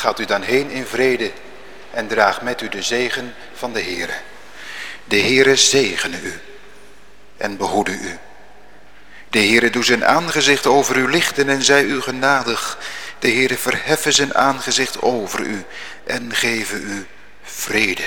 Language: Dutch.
Gaat u dan heen in vrede en draag met u de zegen van de Heere. De Heere zegene u en behoede u. De Heere doe zijn aangezicht over u lichten en zij u genadig. De Heere verheffen zijn aangezicht over u en geven u vrede.